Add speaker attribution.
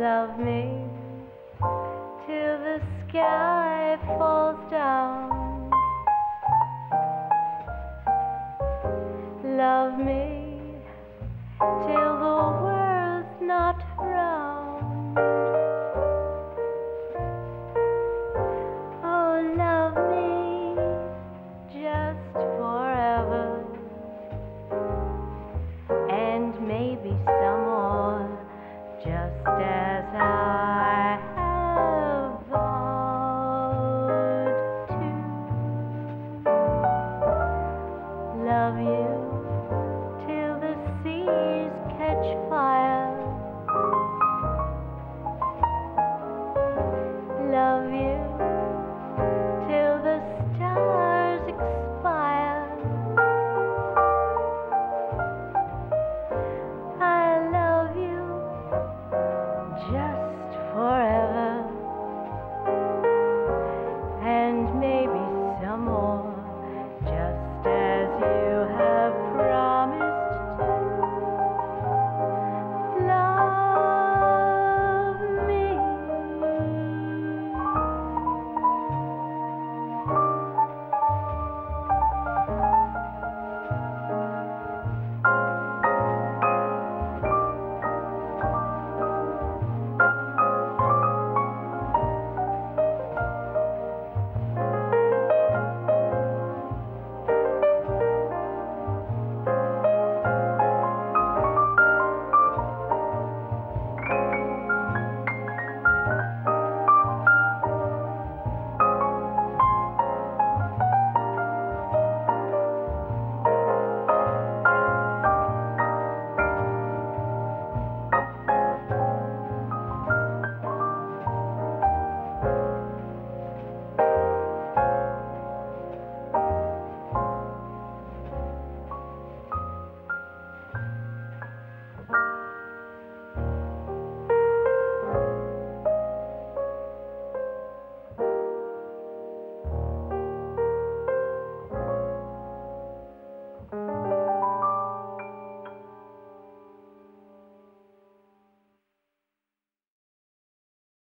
Speaker 1: love me till the sky falls down. Love me. as I